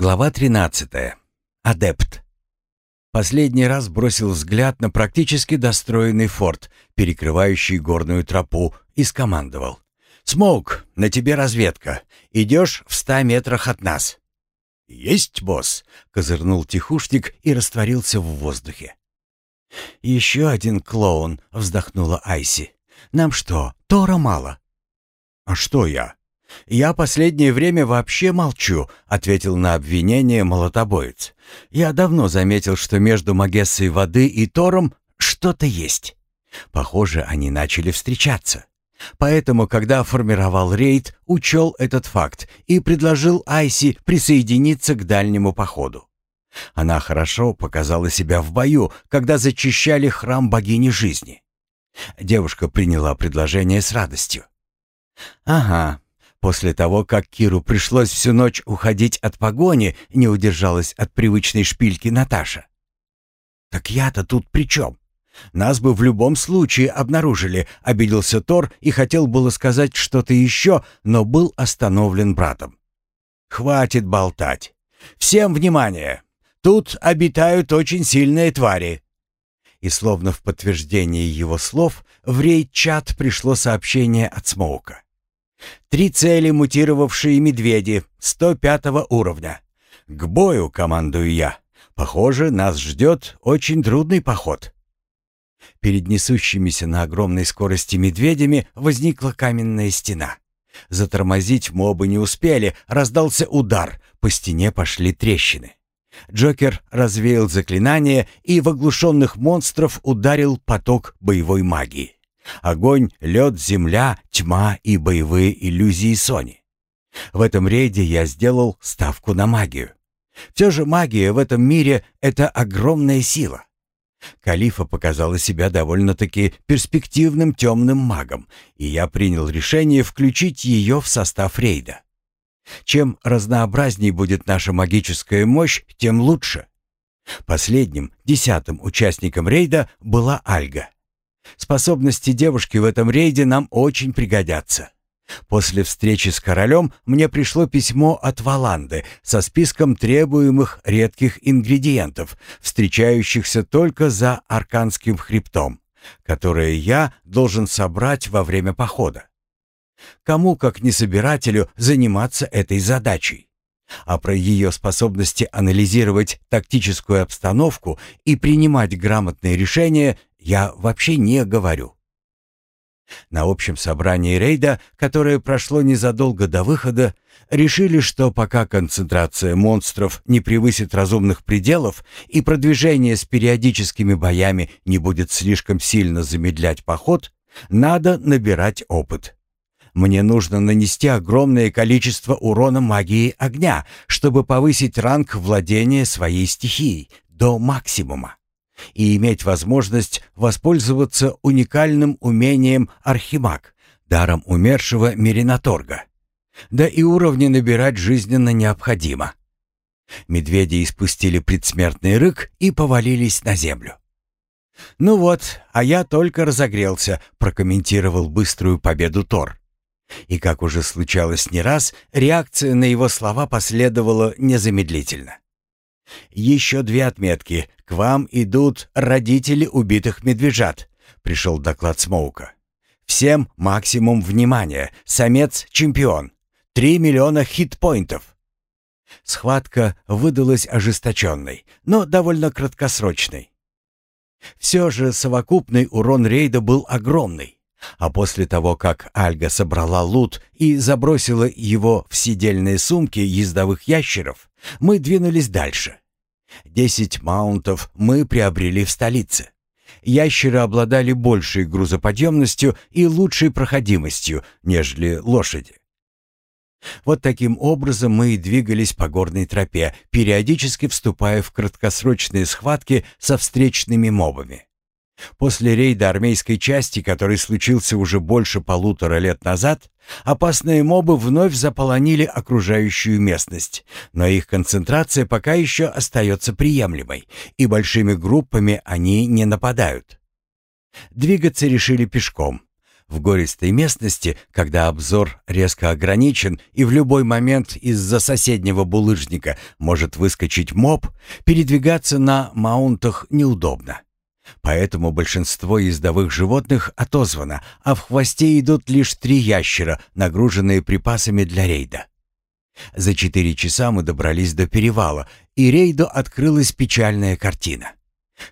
Глава 13. Адепт. Последний раз бросил взгляд на практически достроенный форт, перекрывающий горную тропу, и скомандовал. «Смоук, на тебе разведка. Идешь в ста метрах от нас». «Есть, босс!» — козырнул тихушник и растворился в воздухе. «Еще один клоун», — вздохнула Айси. «Нам что, Тора мало?» «А что я?» «Я последнее время вообще молчу», — ответил на обвинение молотобоец. «Я давно заметил, что между Магессой воды и Тором что-то есть. Похоже, они начали встречаться. Поэтому, когда формировал рейд, учел этот факт и предложил Айси присоединиться к дальнему походу. Она хорошо показала себя в бою, когда зачищали храм богини жизни. Девушка приняла предложение с радостью. «Ага, после того, как Киру пришлось всю ночь уходить от погони, не удержалась от привычной шпильки Наташа. «Так я-то тут при чем? Нас бы в любом случае обнаружили», — обиделся Тор и хотел было сказать что-то еще, но был остановлен братом. «Хватит болтать. Всем внимание! Тут обитают очень сильные твари!» И словно в подтверждение его слов, в рейд-чат пришло сообщение от Смоука. «Три цели мутировавшие медведи 105 уровня. К бою командую я. Похоже, нас ждет очень трудный поход». Перед несущимися на огромной скорости медведями возникла каменная стена. Затормозить мобы не успели, раздался удар, по стене пошли трещины. Джокер развеял заклинание и в оглушенных монстров ударил поток боевой магии. Огонь, лед, земля, тьма и боевые иллюзии Сони. В этом рейде я сделал ставку на магию. Все же магия в этом мире — это огромная сила. Калифа показала себя довольно-таки перспективным темным магом, и я принял решение включить ее в состав рейда. Чем разнообразней будет наша магическая мощь, тем лучше. Последним, десятым участником рейда была Альга. Способности девушки в этом рейде нам очень пригодятся. После встречи с королем мне пришло письмо от Валанды со списком требуемых редких ингредиентов, встречающихся только за Арканским хребтом, которые я должен собрать во время похода. Кому, как не собирателю, заниматься этой задачей? А про ее способности анализировать тактическую обстановку и принимать грамотные решения я вообще не говорю. На общем собрании рейда, которое прошло незадолго до выхода, решили, что пока концентрация монстров не превысит разумных пределов и продвижение с периодическими боями не будет слишком сильно замедлять поход, надо набирать опыт. Мне нужно нанести огромное количество урона магии огня, чтобы повысить ранг владения своей стихией до максимума и иметь возможность воспользоваться уникальным умением Архимаг, даром умершего Меринаторга. Да и уровни набирать жизненно необходимо. Медведи испустили предсмертный рык и повалились на землю. «Ну вот, а я только разогрелся», — прокомментировал быструю победу Тор. И, как уже случалось не раз, реакция на его слова последовала незамедлительно. «Еще две отметки. К вам идут родители убитых медвежат», — пришел доклад Смоука. «Всем максимум внимания. Самец — чемпион. Три миллиона хитпоинтов». Схватка выдалась ожесточенной, но довольно краткосрочной. Все же совокупный урон рейда был огромный. А после того, как Альга собрала лут и забросила его в сидельные сумки ездовых ящеров, мы двинулись дальше. Десять маунтов мы приобрели в столице. Ящеры обладали большей грузоподъемностью и лучшей проходимостью, нежели лошади. Вот таким образом мы и двигались по горной тропе, периодически вступая в краткосрочные схватки со встречными мобами. После рейда армейской части, который случился уже больше полутора лет назад, опасные мобы вновь заполонили окружающую местность, но их концентрация пока еще остается приемлемой, и большими группами они не нападают. Двигаться решили пешком. В гористой местности, когда обзор резко ограничен и в любой момент из-за соседнего булыжника может выскочить моб, передвигаться на маунтах неудобно. Поэтому большинство ездовых животных отозвано, а в хвосте идут лишь три ящера, нагруженные припасами для рейда. За четыре часа мы добрались до перевала, и рейду открылась печальная картина.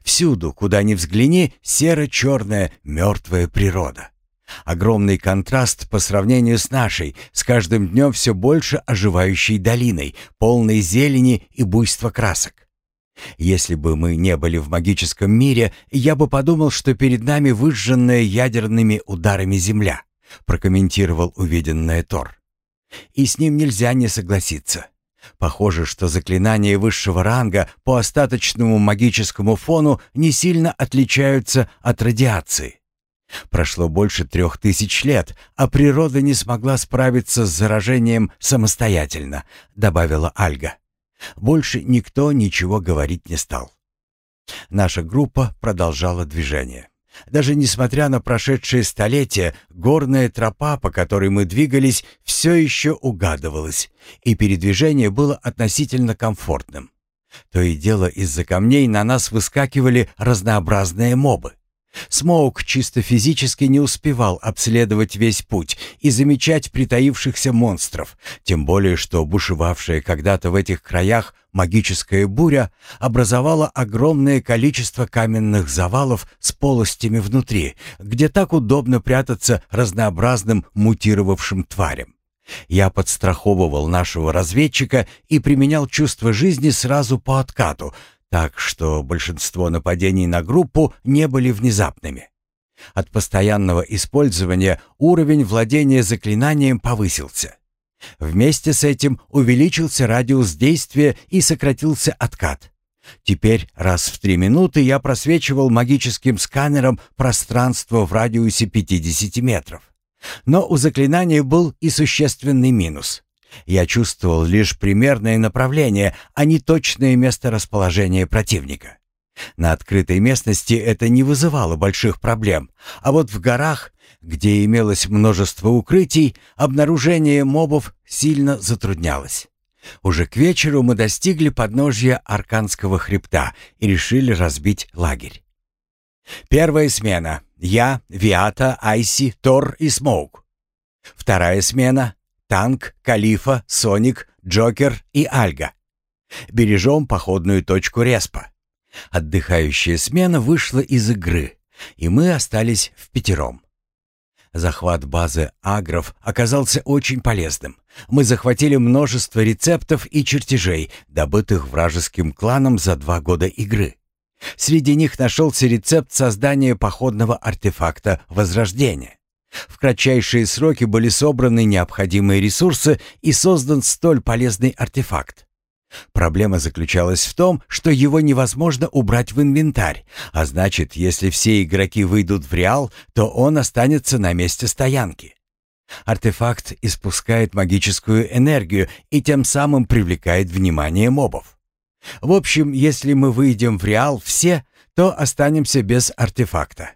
Всюду, куда ни взгляни, серо-черная мертвая природа. Огромный контраст по сравнению с нашей, с каждым днем все больше оживающей долиной, полной зелени и буйства красок. Если бы мы не были в магическом мире, я бы подумал, что перед нами выжженная ядерными ударами земля, прокомментировал увиденное Тор. И с ним нельзя не согласиться. Похоже, что заклинания высшего ранга по остаточному магическому фону не сильно отличаются от радиации. Прошло больше трех тысяч лет, а природа не смогла справиться с заражением самостоятельно, добавила Альга. Больше никто ничего говорить не стал. Наша группа продолжала движение. Даже несмотря на прошедшие столетия, горная тропа, по которой мы двигались, все еще угадывалась, и передвижение было относительно комфортным. То и дело из-за камней на нас выскакивали разнообразные мобы. Смоук чисто физически не успевал обследовать весь путь и замечать притаившихся монстров, тем более что бушевавшая когда-то в этих краях магическая буря образовала огромное количество каменных завалов с полостями внутри, где так удобно прятаться разнообразным мутировавшим тварям. Я подстраховывал нашего разведчика и применял чувство жизни сразу по откату, так что большинство нападений на группу не были внезапными. От постоянного использования уровень владения заклинанием повысился. Вместе с этим увеличился радиус действия и сократился откат. Теперь раз в три минуты я просвечивал магическим сканером пространство в радиусе 50 метров. Но у заклинания был и существенный минус. Я чувствовал лишь примерное направление, а не точное месторасположение противника. На открытой местности это не вызывало больших проблем, а вот в горах, где имелось множество укрытий, обнаружение мобов сильно затруднялось. Уже к вечеру мы достигли подножья Арканского хребта и решили разбить лагерь. Первая смена. Я, Виата, Айси, Тор и Смоук. Вторая смена. Танк, Калифа, Соник, Джокер и Альга. Бережем походную точку Респа. Отдыхающая смена вышла из игры, и мы остались в пятером. Захват базы агров оказался очень полезным. Мы захватили множество рецептов и чертежей, добытых вражеским кланом за два года игры. Среди них нашелся рецепт создания походного артефакта Возрождения. В кратчайшие сроки были собраны необходимые ресурсы и создан столь полезный артефакт. Проблема заключалась в том, что его невозможно убрать в инвентарь, а значит, если все игроки выйдут в Реал, то он останется на месте стоянки. Артефакт испускает магическую энергию и тем самым привлекает внимание мобов. В общем, если мы выйдем в Реал все, то останемся без артефакта.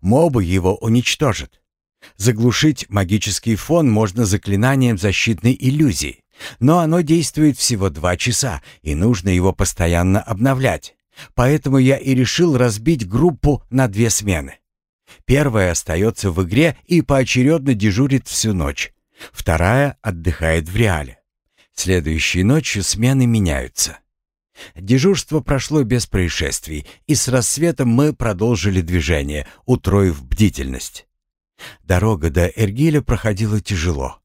Мобы его уничтожат. Заглушить магический фон можно заклинанием защитной иллюзии, но оно действует всего два часа, и нужно его постоянно обновлять. Поэтому я и решил разбить группу на две смены. Первая остается в игре и поочередно дежурит всю ночь. Вторая отдыхает в реале. Следующей ночью смены меняются. Дежурство прошло без происшествий, и с рассветом мы продолжили движение, утроив бдительность. Дорога до Эргиля проходила тяжело.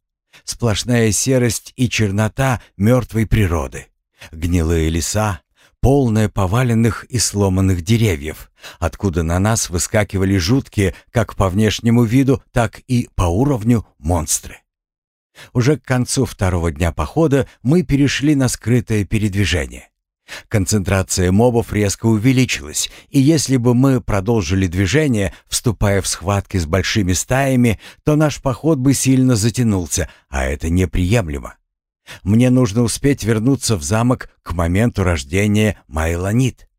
Сплошная серость и чернота мертвой природы. Гнилые леса, полная поваленных и сломанных деревьев, откуда на нас выскакивали жуткие, как по внешнему виду, так и по уровню, монстры. Уже к концу второго дня похода мы перешли на скрытое передвижение. Концентрация мобов резко увеличилась, и если бы мы продолжили движение, вступая в схватки с большими стаями, то наш поход бы сильно затянулся, а это неприемлемо. Мне нужно успеть вернуться в замок к моменту рождения Майланит.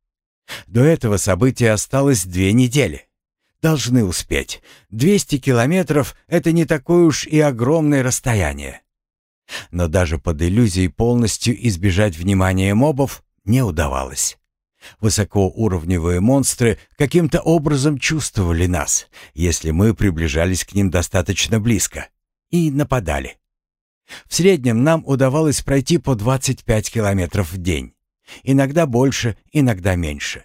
До этого события осталось две недели. Должны успеть. 200 километров — это не такое уж и огромное расстояние. Но даже под иллюзией полностью избежать внимания мобов не удавалось. Высокоуровневые монстры каким-то образом чувствовали нас, если мы приближались к ним достаточно близко, и нападали. В среднем нам удавалось пройти по 25 километров в день. Иногда больше, иногда меньше.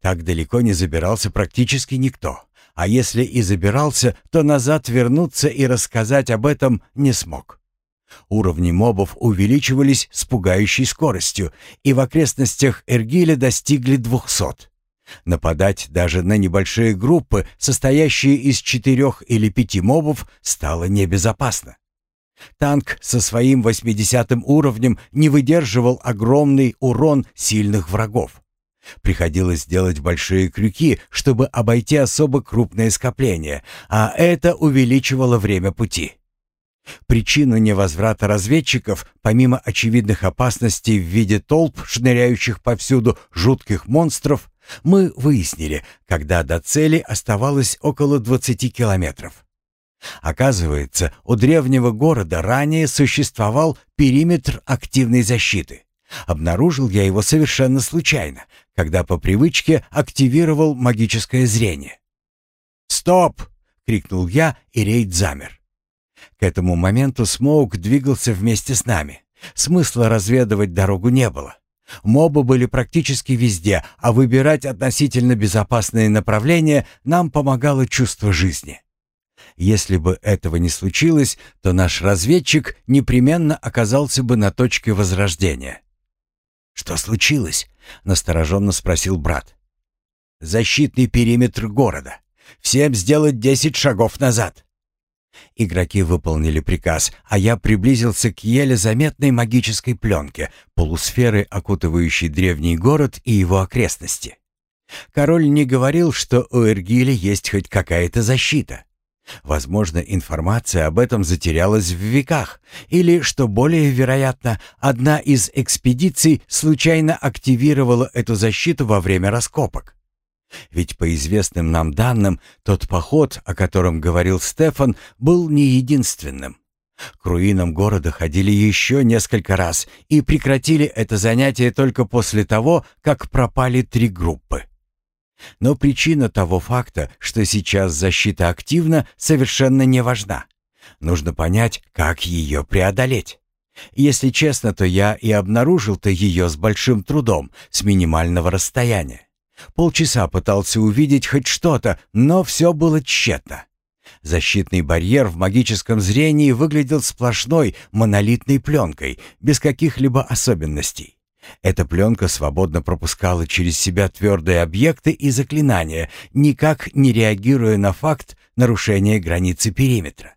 Так далеко не забирался практически никто. А если и забирался, то назад вернуться и рассказать об этом не смог. Уровни мобов увеличивались с пугающей скоростью, и в окрестностях Эргиля достигли 200. Нападать даже на небольшие группы, состоящие из четырех или пяти мобов, стало небезопасно. Танк со своим 80 уровнем не выдерживал огромный урон сильных врагов. Приходилось делать большие крюки, чтобы обойти особо крупные скопления, а это увеличивало время пути. Причину невозврата разведчиков, помимо очевидных опасностей в виде толп, шныряющих повсюду жутких монстров, мы выяснили, когда до цели оставалось около 20 километров. Оказывается, у древнего города ранее существовал периметр активной защиты. Обнаружил я его совершенно случайно, когда по привычке активировал магическое зрение. «Стоп!» — крикнул я, и рейд замер. К этому моменту Смоук двигался вместе с нами. Смысла разведывать дорогу не было. Мобы были практически везде, а выбирать относительно безопасные направления нам помогало чувство жизни. Если бы этого не случилось, то наш разведчик непременно оказался бы на точке возрождения. «Что случилось?» — настороженно спросил брат. «Защитный периметр города. Всем сделать десять шагов назад». Игроки выполнили приказ, а я приблизился к еле заметной магической пленке, полусферы, окутывающей древний город и его окрестности. Король не говорил, что у Эргиля есть хоть какая-то защита. Возможно, информация об этом затерялась в веках, или, что более вероятно, одна из экспедиций случайно активировала эту защиту во время раскопок. Ведь по известным нам данным, тот поход, о котором говорил Стефан, был не единственным. К руинам города ходили еще несколько раз и прекратили это занятие только после того, как пропали три группы. Но причина того факта, что сейчас защита активна, совершенно не важна. Нужно понять, как ее преодолеть. Если честно, то я и обнаружил-то ее с большим трудом, с минимального расстояния. Полчаса пытался увидеть хоть что-то, но все было тщетно. Защитный барьер в магическом зрении выглядел сплошной монолитной пленкой, без каких-либо особенностей. Эта пленка свободно пропускала через себя твердые объекты и заклинания, никак не реагируя на факт нарушения границы периметра.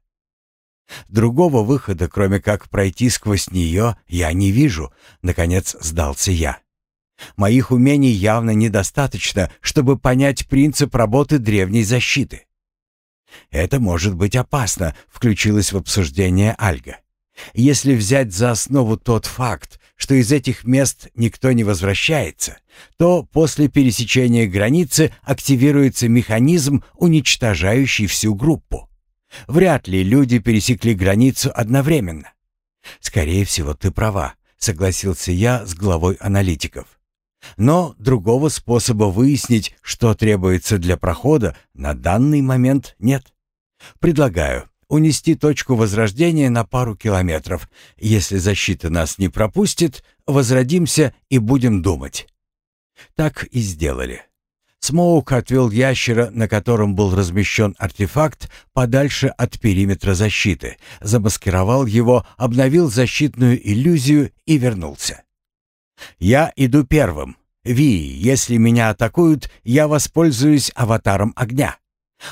Другого выхода, кроме как пройти сквозь нее, я не вижу, наконец сдался я. Моих умений явно недостаточно, чтобы понять принцип работы древней защиты. «Это может быть опасно», — включилась в обсуждение Альга. «Если взять за основу тот факт, что из этих мест никто не возвращается, то после пересечения границы активируется механизм, уничтожающий всю группу. Вряд ли люди пересекли границу одновременно. Скорее всего, ты права, согласился я с главой аналитиков. Но другого способа выяснить, что требуется для прохода, на данный момент нет. Предлагаю унести точку возрождения на пару километров. Если защита нас не пропустит, возродимся и будем думать. Так и сделали. Смоук отвел ящера, на котором был размещен артефакт, подальше от периметра защиты, замаскировал его, обновил защитную иллюзию и вернулся. «Я иду первым. Ви, если меня атакуют, я воспользуюсь аватаром огня.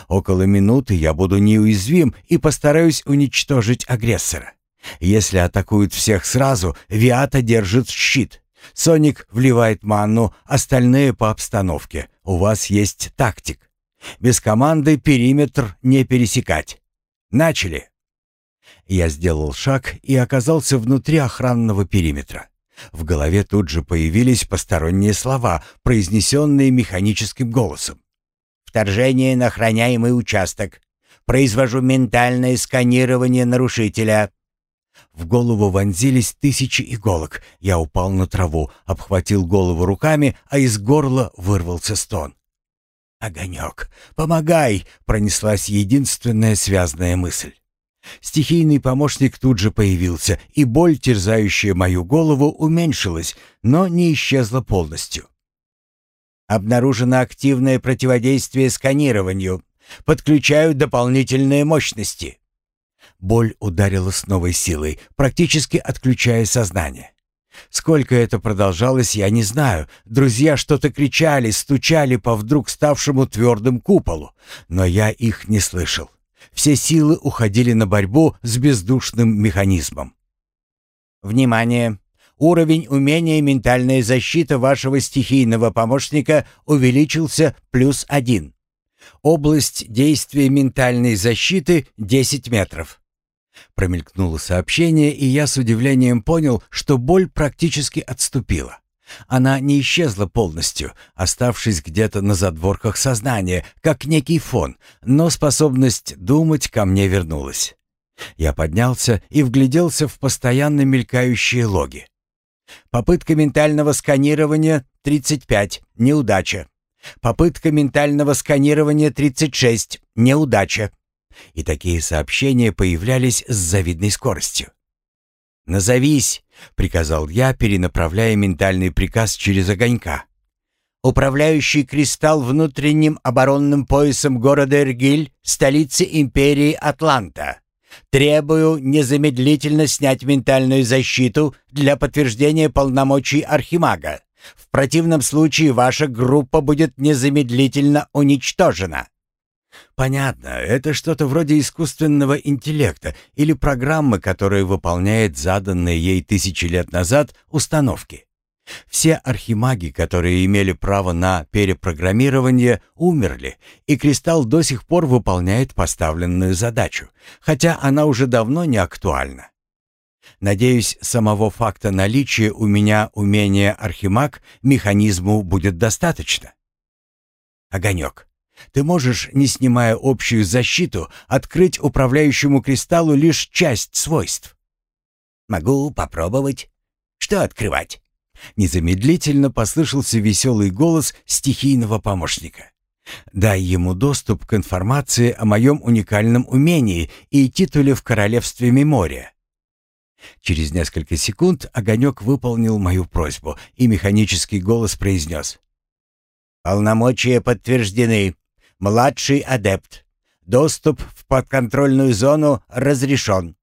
Около минуты я буду неуязвим и постараюсь уничтожить агрессора. Если атакуют всех сразу, Виата держит щит. Соник вливает манну, остальные по обстановке. У вас есть тактик. Без команды периметр не пересекать. Начали. Я сделал шаг и оказался внутри охранного периметра. В голове тут же появились посторонние слова, произнесенные механическим голосом Вторжение на охраняемый участок. Произвожу ментальное сканирование нарушителя». В голову вонзились тысячи иголок. Я упал на траву, обхватил голову руками, а из горла вырвался стон. «Огонек, помогай!» — пронеслась единственная связная мысль. Стихийный помощник тут же появился, и боль, терзающая мою голову, уменьшилась, но не исчезла полностью. «Обнаружено активное противодействие сканированию. Подключаю дополнительные мощности». Боль ударила с новой силой, практически отключая сознание. Сколько это продолжалось, я не знаю. Друзья что-то кричали, стучали по вдруг ставшему твердым куполу, но я их не слышал. Все силы уходили на борьбу с бездушным механизмом. Внимание! Уровень умения ментальная защита вашего стихийного помощника увеличился плюс один. Область действия ментальной защиты 10 метров. Промелькнуло сообщение, и я с удивлением понял, что боль практически отступила. Она не исчезла полностью, оставшись где-то на задворках сознания, как некий фон, но способность думать ко мне вернулась. Я поднялся и вгляделся в постоянно мелькающие логи. Попытка ментального сканирования 35, неудача. Попытка ментального сканирования 36, неудача. И такие сообщения появлялись с завидной скоростью. «Назовись!» — приказал я, перенаправляя ментальный приказ через огонька. «Управляющий кристалл внутренним оборонным поясом города Эргиль, столицы империи Атланта. Требую незамедлительно снять ментальную защиту для подтверждения полномочий Архимага. В противном случае ваша группа будет незамедлительно уничтожена». Понятно, это что-то вроде искусственного интеллекта или программы, которая выполняет заданные ей тысячи лет назад установки. Все архимаги, которые имели право на перепрограммирование, умерли, и кристалл до сих пор выполняет поставленную задачу, хотя она уже давно не актуальна. Надеюсь, самого факта наличия у меня умения архимаг механизму будет достаточно. Огонек. Ты можешь, не снимая общую защиту, открыть управляющему кристаллу лишь часть свойств. Могу попробовать. Что открывать? Незамедлительно послышался веселый голос стихийного помощника. Дай ему доступ к информации о моем уникальном умении и титуле в королевстве Мемория. Через несколько секунд огонек выполнил мою просьбу, и механический голос произнес. «Полномочия подтверждены. Младший адепт. Доступ в подконтрольную зону разрешен.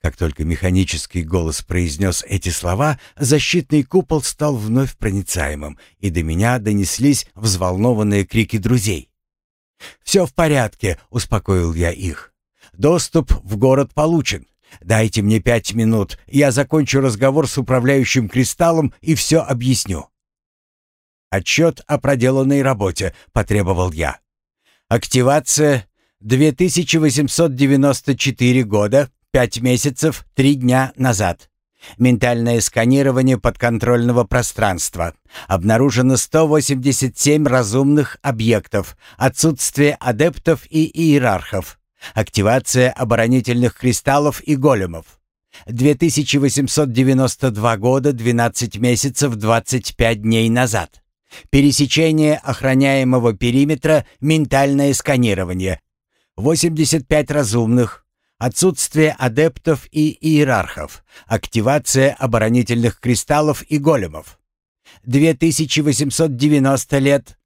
Как только механический голос произнес эти слова, защитный купол стал вновь проницаемым, и до меня донеслись взволнованные крики друзей. «Все в порядке», — успокоил я их. «Доступ в город получен. Дайте мне пять минут, я закончу разговор с управляющим кристаллом и все объясню». «Отчет о проделанной работе», — потребовал я. «Активация 2894 года, 5 месяцев, 3 дня назад. Ментальное сканирование подконтрольного пространства. Обнаружено 187 разумных объектов. Отсутствие адептов и иерархов. Активация оборонительных кристаллов и големов. 2892 года, 12 месяцев, 25 дней назад. Пересечение охраняемого периметра, ментальное сканирование. 85 разумных. Отсутствие адептов и иерархов. Активация оборонительных кристаллов и големов. 2890 лет.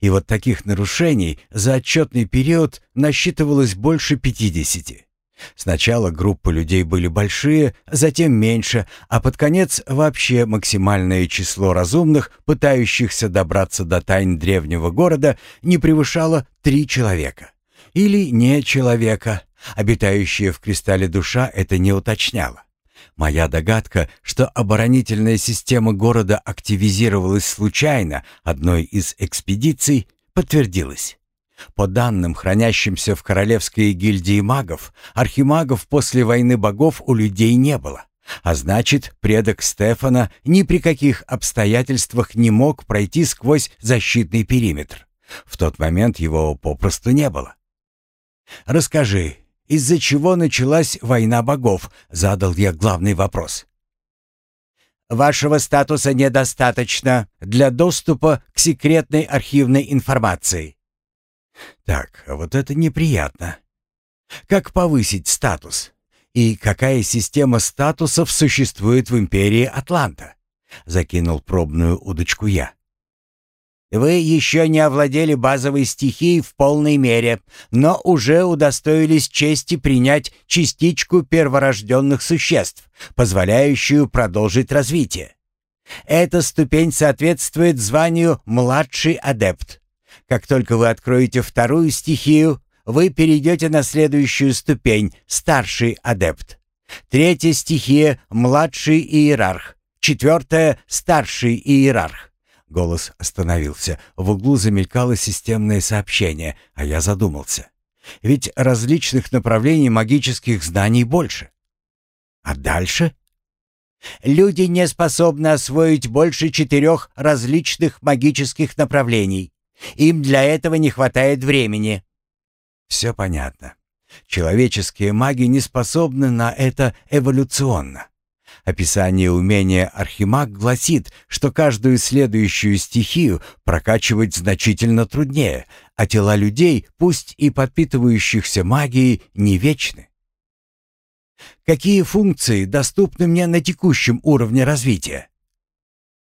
И вот таких нарушений за отчетный период насчитывалось больше 50. Сначала группы людей были большие, затем меньше, а под конец вообще максимальное число разумных, пытающихся добраться до тайн древнего города, не превышало три человека. Или не человека. Обитающая в кристалле душа это не уточняла. Моя догадка, что оборонительная система города активизировалась случайно одной из экспедиций, подтвердилась. По данным, хранящимся в Королевской гильдии магов, архимагов после войны богов у людей не было. А значит, предок Стефана ни при каких обстоятельствах не мог пройти сквозь защитный периметр. В тот момент его попросту не было. «Расскажи, из-за чего началась война богов?» — задал я главный вопрос. «Вашего статуса недостаточно для доступа к секретной архивной информации». «Так, вот это неприятно. Как повысить статус? И какая система статусов существует в империи Атланта?» Закинул пробную удочку я. Вы еще не овладели базовой стихией в полной мере, но уже удостоились чести принять частичку перворожденных существ, позволяющую продолжить развитие. Эта ступень соответствует званию «младший адепт». Как только вы откроете вторую стихию, вы перейдете на следующую ступень «старший адепт». Третья стихия — «младший иерарх». Четвертая — «старший иерарх». Голос остановился. В углу замелькало системное сообщение, а я задумался. Ведь различных направлений магических знаний больше. А дальше? Люди не способны освоить больше четырех различных магических направлений. Им для этого не хватает времени. Все понятно. Человеческие маги не способны на это эволюционно. Описание умения Архимаг гласит, что каждую следующую стихию прокачивать значительно труднее, а тела людей, пусть и подпитывающихся магией, не вечны. Какие функции доступны мне на текущем уровне развития?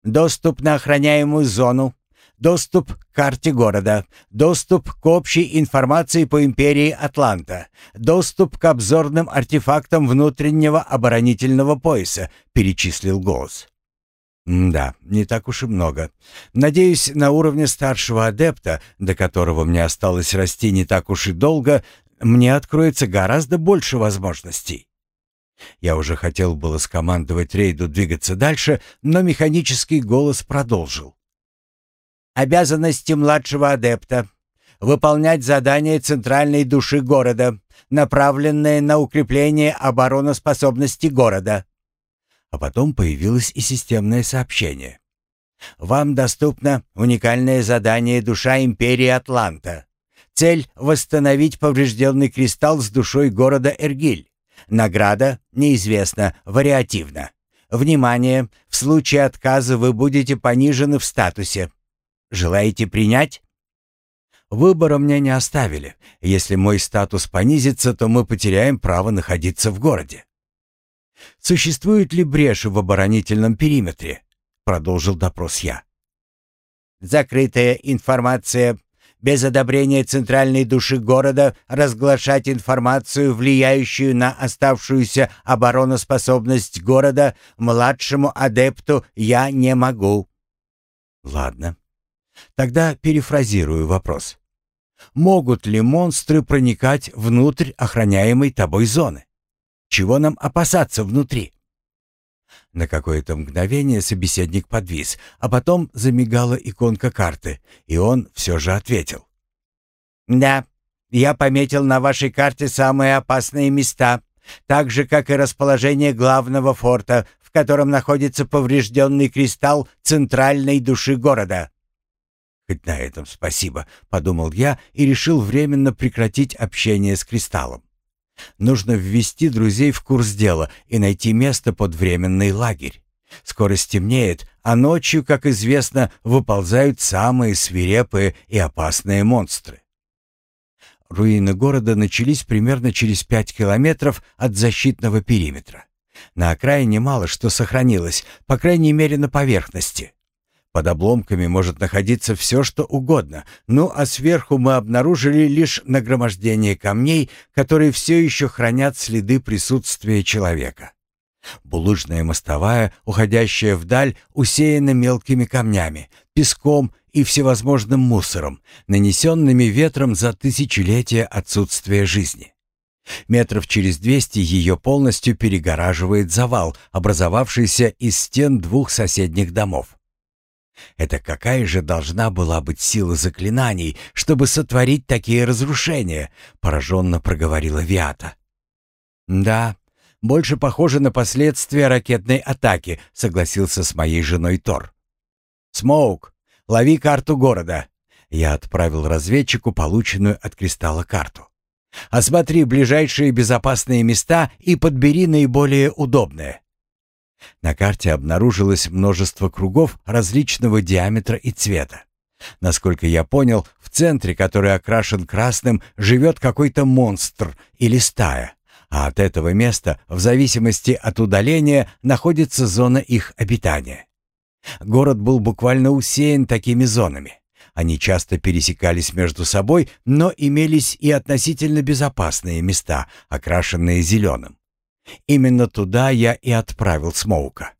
Доступ на охраняемую зону, доступ к карте города, доступ к общей информации по империи Атланта, доступ к обзорным артефактам внутреннего оборонительного пояса, перечислил голос. «Да, не так уж и много. Надеюсь, на уровне старшего адепта, до которого мне осталось расти не так уж и долго, мне откроется гораздо больше возможностей». Я уже хотел было скомандовать рейду двигаться дальше, но механический голос продолжил. Обязанности младшего адепта. Выполнять задания центральной души города, направленные на укрепление обороноспособности города. А потом появилось и системное сообщение. Вам доступно уникальное задание «Душа Империи Атланта». Цель — восстановить поврежденный кристалл с душой города Эргиль. Награда неизвестна, вариативна. Внимание! В случае отказа вы будете понижены в статусе. Желаете принять?» Выбора мне не оставили. Если мой статус понизится, то мы потеряем право находиться в городе. Существует ли бреши в оборонительном периметре? Продолжил допрос я. Закрытая информация. Без одобрения центральной души города разглашать информацию, влияющую на оставшуюся обороноспособность города, младшему адепту я не могу. Ладно. Тогда перефразирую вопрос. Могут ли монстры проникать внутрь охраняемой тобой зоны? Чего нам опасаться внутри? На какое-то мгновение собеседник подвис, а потом замигала иконка карты, и он все же ответил. «Да, я пометил на вашей карте самые опасные места, так же, как и расположение главного форта, в котором находится поврежденный кристалл центральной души города. «Хоть на этом спасибо», — подумал я и решил временно прекратить общение с Кристаллом. Нужно ввести друзей в курс дела и найти место под временный лагерь. Скоро стемнеет, а ночью, как известно, выползают самые свирепые и опасные монстры. Руины города начались примерно через пять километров от защитного периметра. На окраине мало что сохранилось, по крайней мере на поверхности. Под обломками может находиться все, что угодно, ну а сверху мы обнаружили лишь нагромождение камней, которые все еще хранят следы присутствия человека. Булыжная мостовая, уходящая вдаль, усеяна мелкими камнями, песком и всевозможным мусором, нанесенными ветром за тысячелетия отсутствия жизни. Метров через двести ее полностью перегораживает завал, образовавшийся из стен двух соседних домов. Это какая же должна была быть сила заклинаний, чтобы сотворить такие разрушения, пораженно проговорила Виата. Да, больше похоже на последствия ракетной атаки, согласился с моей женой Тор. Смоук, лови карту города. Я отправил разведчику полученную от кристалла карту. «Осмотри ближайшие безопасные места и подбери наиболее удобные». На карте обнаружилось множество кругов различного диаметра и цвета. Насколько я понял, в центре, который окрашен красным, живет какой-то монстр или стая, а от этого места, в зависимости от удаления, находится зона их обитания. Город был буквально усеян такими зонами. Они часто пересекались между собой, но имелись и относительно безопасные места, окрашенные зеленым. Именно туда я и отправил Смоука.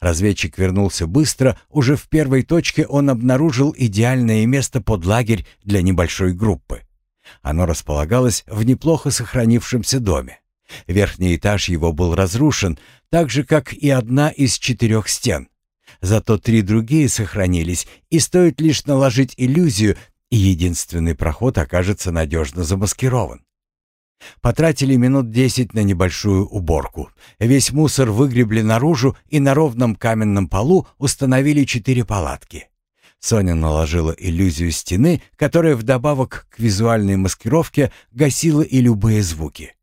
Разведчик вернулся быстро, уже в первой точке он обнаружил идеальное место под лагерь для небольшой группы. Оно располагалось в неплохо сохранившемся доме. Верхний этаж его был разрушен, так же, как и одна из четырех стен. Зато три другие сохранились, и стоит лишь наложить иллюзию, и единственный проход окажется надежно замаскирован. Потратили минут десять на небольшую уборку. Весь мусор выгребли наружу и на ровном каменном полу установили четыре палатки. Соня наложила иллюзию стены, которая вдобавок к визуальной маскировке гасила и любые звуки.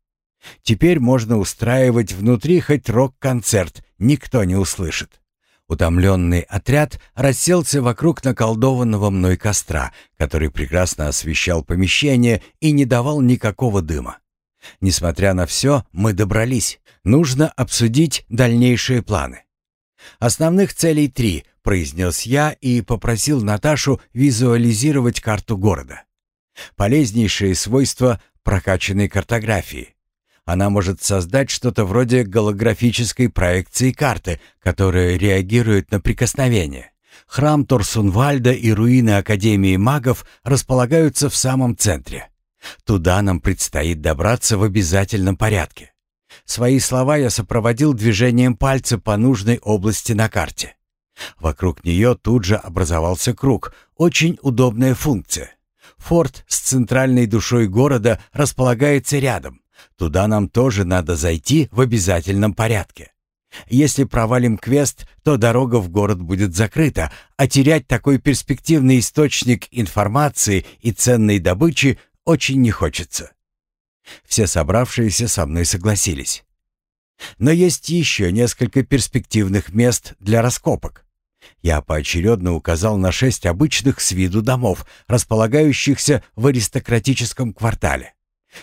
Теперь можно устраивать внутри хоть рок-концерт, никто не услышит. Утомленный отряд расселся вокруг наколдованного мной костра, который прекрасно освещал помещение и не давал никакого дыма. Несмотря на все, мы добрались. Нужно обсудить дальнейшие планы. «Основных целей три», — произнес я и попросил Наташу визуализировать карту города. Полезнейшие свойства прокачанной картографии. Она может создать что-то вроде голографической проекции карты, которая реагирует на прикосновение. Храм Торсунвальда и руины Академии магов располагаются в самом центре. Туда нам предстоит добраться в обязательном порядке. Свои слова я сопроводил движением пальца по нужной области на карте. Вокруг нее тут же образовался круг, очень удобная функция. Форт с центральной душой города располагается рядом. Туда нам тоже надо зайти в обязательном порядке. Если провалим квест, то дорога в город будет закрыта, а терять такой перспективный источник информации и ценной добычи очень не хочется. Все собравшиеся со мной согласились. Но есть еще несколько перспективных мест для раскопок. Я поочередно указал на шесть обычных с виду домов, располагающихся в аристократическом квартале.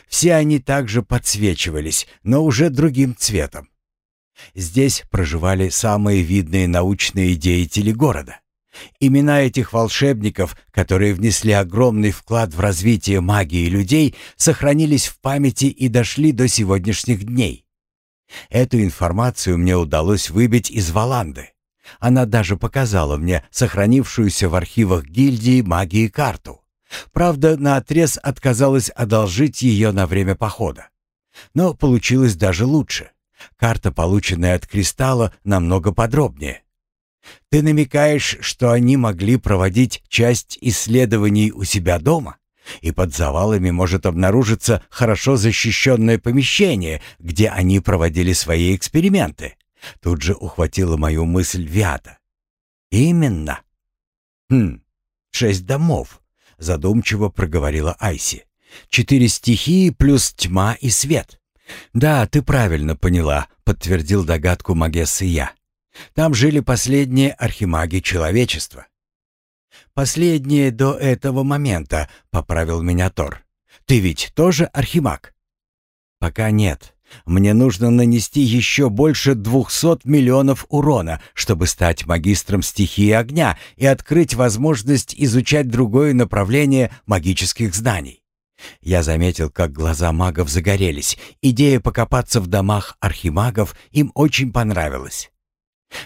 Все они также подсвечивались, но уже другим цветом. Здесь проживали самые видные научные деятели города. Имена этих волшебников, которые внесли огромный вклад в развитие магии людей, сохранились в памяти и дошли до сегодняшних дней. Эту информацию мне удалось выбить из Валанды. Она даже показала мне сохранившуюся в архивах гильдии магии карту. Правда, наотрез отказалась одолжить ее на время похода. Но получилось даже лучше. Карта, полученная от кристалла, намного подробнее. Ты намекаешь, что они могли проводить часть исследований у себя дома? И под завалами может обнаружиться хорошо защищенное помещение, где они проводили свои эксперименты. Тут же ухватила мою мысль Виата. Именно. Хм, шесть домов, задумчиво проговорила Айси. Четыре стихии плюс тьма и свет. Да, ты правильно поняла, подтвердил догадку Магессы я. Там жили последние архимаги человечества. «Последние до этого момента», — поправил меня Тор. «Ты ведь тоже архимаг?» «Пока нет. Мне нужно нанести еще больше двухсот миллионов урона, чтобы стать магистром стихии огня и открыть возможность изучать другое направление магических знаний». Я заметил, как глаза магов загорелись. Идея покопаться в домах архимагов им очень понравилась.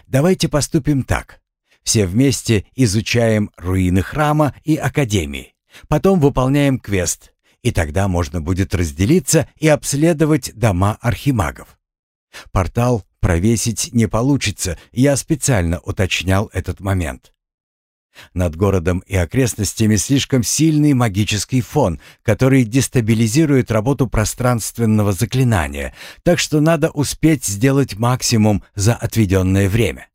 Давайте поступим так. Все вместе изучаем руины храма и академии. Потом выполняем квест, и тогда можно будет разделиться и обследовать дома архимагов. Портал провесить не получится, я специально уточнял этот момент. Над городом и окрестностями слишком сильный магический фон, который дестабилизирует работу пространственного заклинания, так что надо успеть сделать максимум за отведенное время.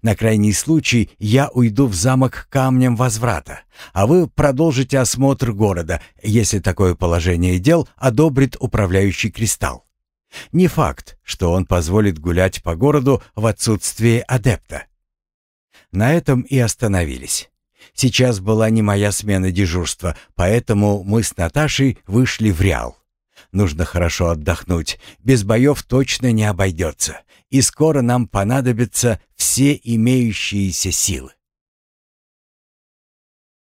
На крайний случай я уйду в замок камнем возврата, а вы продолжите осмотр города, если такое положение дел одобрит управляющий кристалл. Не факт, что он позволит гулять по городу в отсутствие адепта. На этом и остановились. Сейчас была не моя смена дежурства, поэтому мы с Наташей вышли в Реал. Нужно хорошо отдохнуть, без боев точно не обойдется, и скоро нам понадобятся все имеющиеся силы.